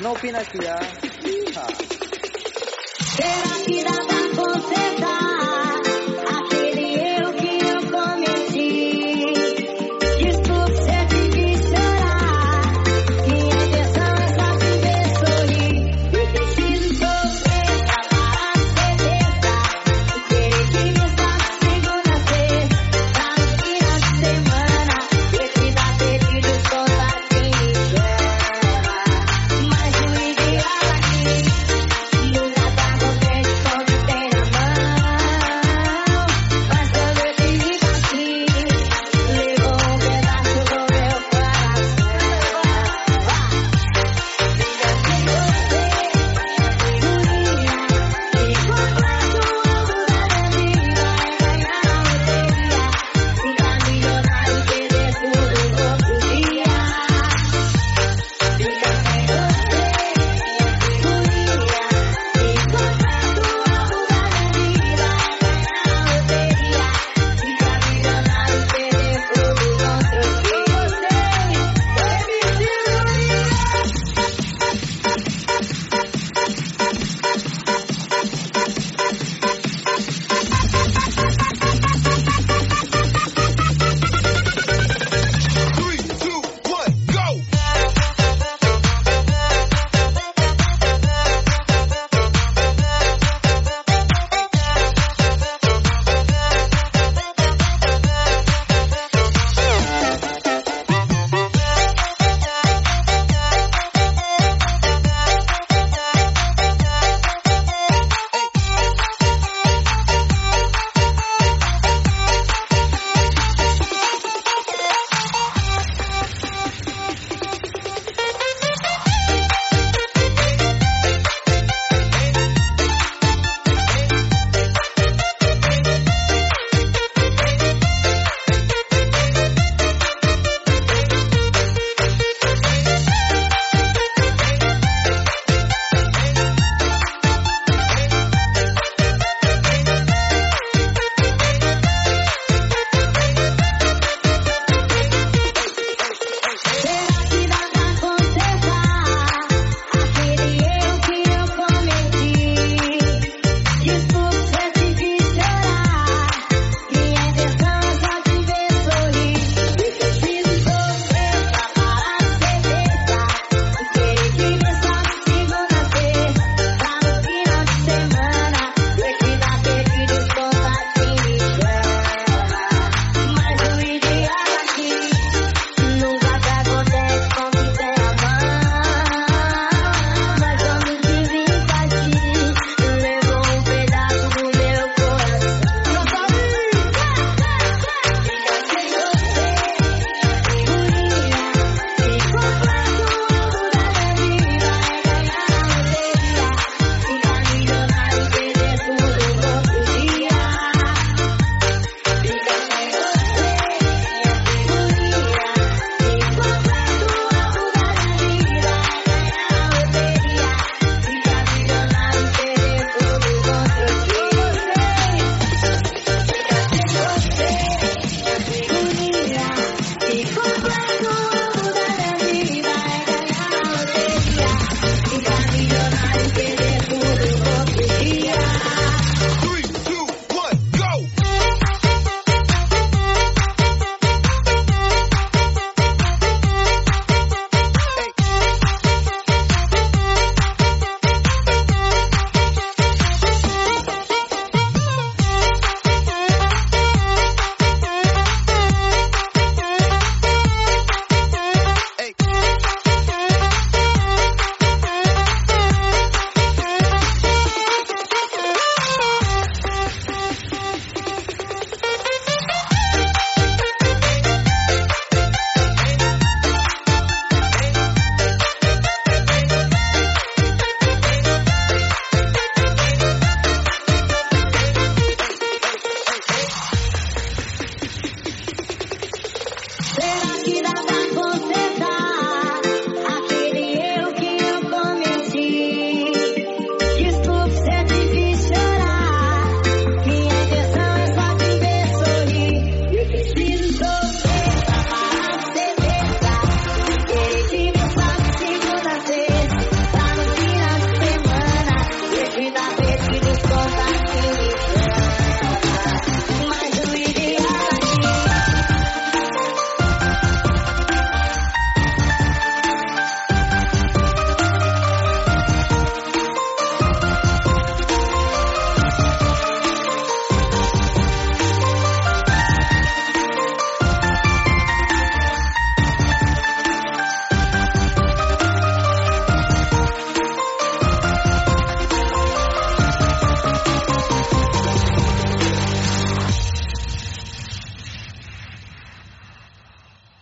não pinaquia. Será que